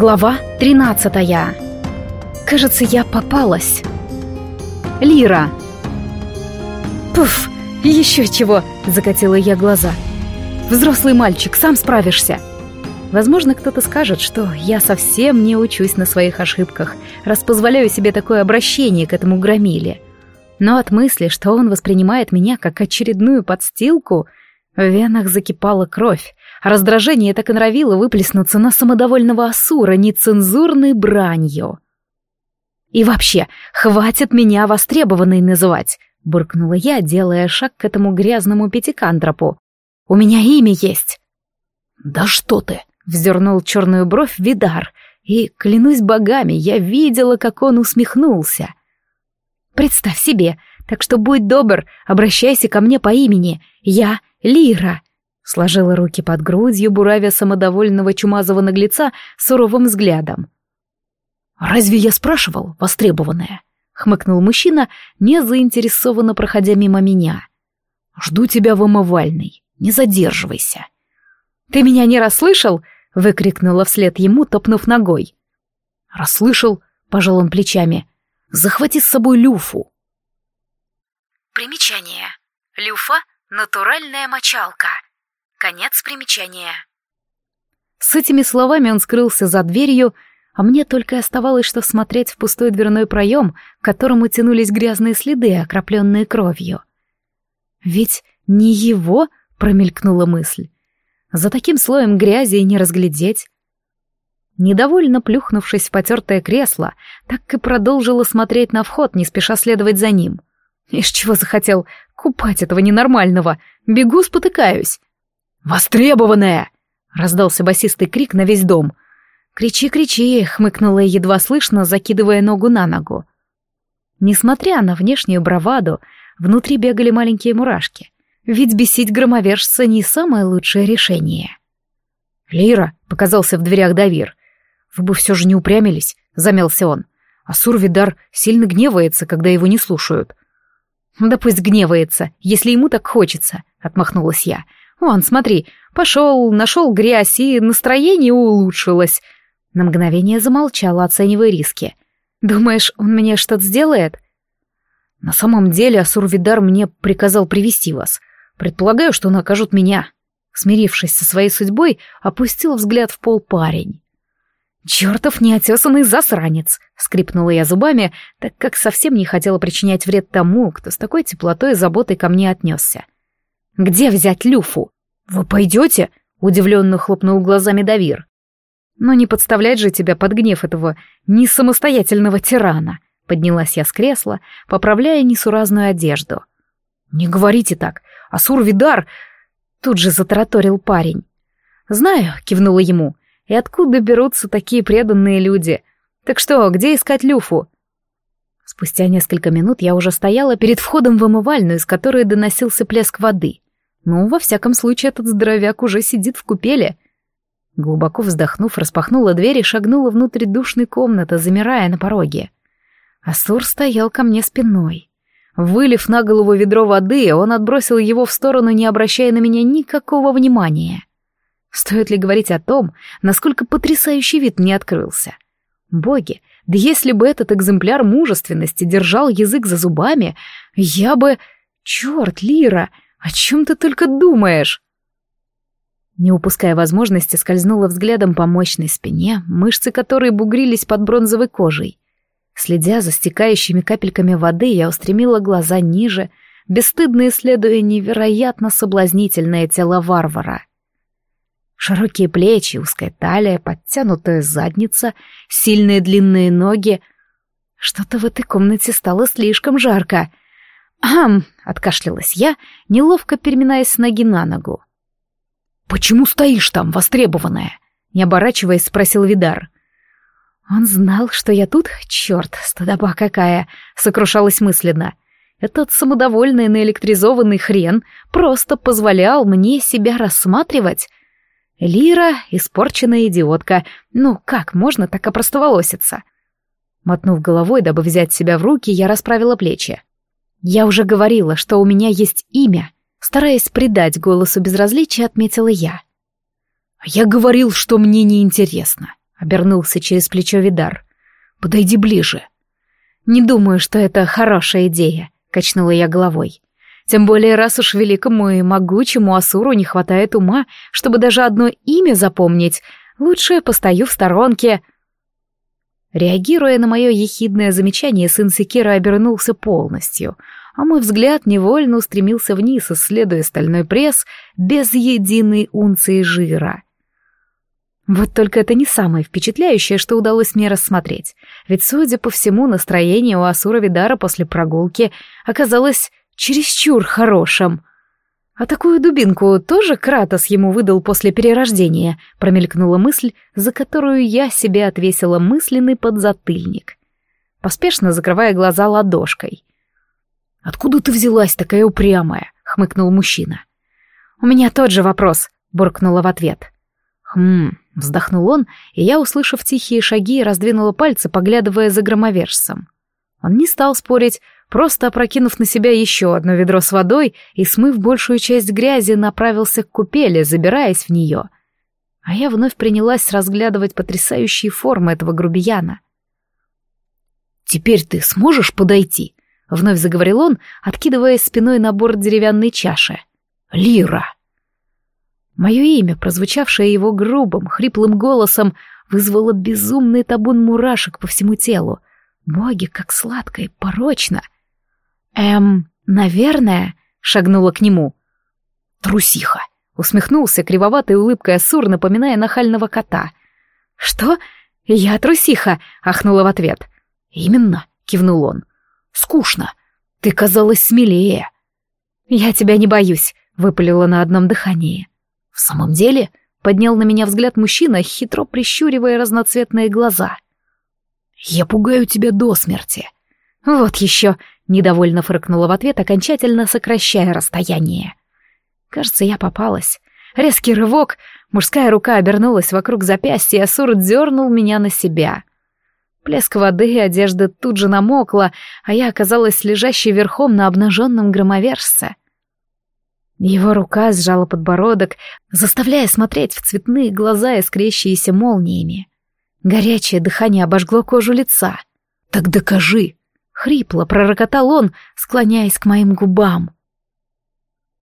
Глава 13 Кажется, я попалась. Лира. Пуф, еще чего, закатила я глаза. Взрослый мальчик, сам справишься. Возможно, кто-то скажет, что я совсем не учусь на своих ошибках, раз позволяю себе такое обращение к этому громиле. Но от мысли, что он воспринимает меня как очередную подстилку, в венах закипала кровь, раздражение так и норовило выплеснуться на самодовольного Асура нецензурной бранью. «И вообще, хватит меня востребованной называть!» — буркнула я, делая шаг к этому грязному пятикантропу. «У меня имя есть!» «Да что ты!» — вздернул черную бровь Видар, и, клянусь богами, я видела, как он усмехнулся. «Представь себе, так что будь добр, обращайся ко мне по имени. Я Лира!» Сложила руки под грудью, буравя самодовольного чумазого наглеца суровым взглядом. «Разве я спрашивал, востребованная?» — хмыкнул мужчина, не заинтересованно проходя мимо меня. «Жду тебя в омывальной, не задерживайся». «Ты меня не расслышал?» — выкрикнула вслед ему, топнув ногой. «Расслышал», — пожал он плечами. «Захвати с собой люфу». Примечание. Люфа — натуральная мочалка. Конец примечания. С этими словами он скрылся за дверью, а мне только оставалось что смотреть в пустой дверной проем, к которому тянулись грязные следы, окропленные кровью. «Ведь не его?» — промелькнула мысль. «За таким слоем грязи и не разглядеть». Недовольно плюхнувшись в потертое кресло, так и продолжила смотреть на вход, не спеша следовать за ним. Из чего захотел купать этого ненормального? Бегу, спотыкаюсь. «Востребованная!» — раздался басистый крик на весь дом. «Кричи, кричи!» — хмыкнула едва слышно, закидывая ногу на ногу. Несмотря на внешнюю браваду, внутри бегали маленькие мурашки. Ведь бесить громовержца не самое лучшее решение. «Лира!» — показался в дверях Давир. «Вы бы все же не упрямились!» — замялся он. А Сурвидар сильно гневается, когда его не слушают. «Да пусть гневается, если ему так хочется», — отмахнулась я. «Вон, смотри, пошел, нашел грязь, и настроение улучшилось». На мгновение замолчала, оценивая риски. «Думаешь, он мне что-то сделает?» «На самом деле Асурвидар мне приказал привести вас. Предполагаю, что накажут меня». Смирившись со своей судьбой, опустил взгляд в пол парень. «Чертов неотесанный засранец!» — скрипнула я зубами, так как совсем не хотела причинять вред тому, кто с такой теплотой и заботой ко мне отнесся. Где взять Люфу? Вы пойдете? Удивленно хлопнул глазами Давир. Но не подставлять же тебя под гнев этого несамостоятельного тирана. Поднялась я с кресла, поправляя несуразную одежду. Не говорите так, Асур Видар... Тут же затараторил парень. «Знаю», — кивнула ему, — «и откуда берутся такие преданные люди? Так что, где искать Люфу?» Спустя несколько минут я уже стояла перед входом в омывальную, из которой доносился плеск воды. Ну, во всяком случае, этот здоровяк уже сидит в купеле. Глубоко вздохнув, распахнула дверь и шагнула внутрь душной комнаты, замирая на пороге. Асур стоял ко мне спиной. Вылив на голову ведро воды, он отбросил его в сторону, не обращая на меня никакого внимания. Стоит ли говорить о том, насколько потрясающий вид мне открылся? Боги, да если бы этот экземпляр мужественности держал язык за зубами, я бы... Черт, Лира, «О чем ты только думаешь?» Не упуская возможности, скользнула взглядом по мощной спине, мышцы которой бугрились под бронзовой кожей. Следя за стекающими капельками воды, я устремила глаза ниже, бесстыдно исследуя невероятно соблазнительное тело варвара. Широкие плечи, узкая талия, подтянутая задница, сильные длинные ноги. Что-то в этой комнате стало слишком жарко. «Ам!» — откашлялась я, неловко переминаясь с ноги на ногу. «Почему стоишь там, востребованная?» — не оборачиваясь, спросил Видар. «Он знал, что я тут? Черт, стыдоба какая!» — сокрушалась мысленно. «Этот самодовольный наэлектризованный хрен просто позволял мне себя рассматривать. Лира — испорченная идиотка. Ну, как можно так опростоволоситься?» Мотнув головой, дабы взять себя в руки, я расправила плечи. «Я уже говорила, что у меня есть имя», стараясь придать голосу безразличия, отметила я. «Я говорил, что мне неинтересно», — обернулся через плечо Видар. «Подойди ближе». «Не думаю, что это хорошая идея», — качнула я головой. «Тем более, раз уж великому и могучему Асуру не хватает ума, чтобы даже одно имя запомнить, лучше постою в сторонке». Реагируя на мое ехидное замечание, сын Секира обернулся полностью, а мой взгляд невольно устремился вниз, исследуя стальной пресс без единой унции жира. Вот только это не самое впечатляющее, что удалось мне рассмотреть, ведь, судя по всему, настроение у Асура Видара после прогулки оказалось чересчур хорошим. А такую дубинку тоже Кратос ему выдал после перерождения, промелькнула мысль, за которую я себе отвесила мысленный подзатыльник, поспешно закрывая глаза ладошкой. «Откуда ты взялась такая упрямая?» — хмыкнул мужчина. «У меня тот же вопрос», — буркнула в ответ. «Хм...» — вздохнул он, и я, услышав тихие шаги, раздвинула пальцы, поглядывая за громовержцем. Он не стал спорить, просто опрокинув на себя еще одно ведро с водой и, смыв большую часть грязи, направился к купели, забираясь в нее. А я вновь принялась разглядывать потрясающие формы этого грубияна. «Теперь ты сможешь подойти?» — вновь заговорил он, откидываясь спиной на борт деревянной чаши. «Лира!» Мое имя, прозвучавшее его грубым, хриплым голосом, вызвало безумный табун мурашек по всему телу. Боги, как сладко и порочно. «Эм, наверное», — шагнула к нему. «Трусиха», — усмехнулся кривоватой улыбкой Асур, напоминая нахального кота. «Что? Я трусиха», — ахнула в ответ. «Именно», — кивнул он. «Скучно. Ты казалась смелее». «Я тебя не боюсь», — выпалила на одном дыхании. «В самом деле?» — поднял на меня взгляд мужчина, хитро прищуривая разноцветные глаза. «Я пугаю тебя до смерти». «Вот еще», Недовольно фыркнула в ответ, окончательно сокращая расстояние. Кажется, я попалась. Резкий рывок, мужская рука обернулась вокруг запястья, и Асур дернул меня на себя. Плеск воды и одежда тут же намокла, а я оказалась лежащей верхом на обнаженном громовержце. Его рука сжала подбородок, заставляя смотреть в цветные глаза, искрящиеся молниями. Горячее дыхание обожгло кожу лица. «Так докажи!» Хрипло пророкотал он, склоняясь к моим губам.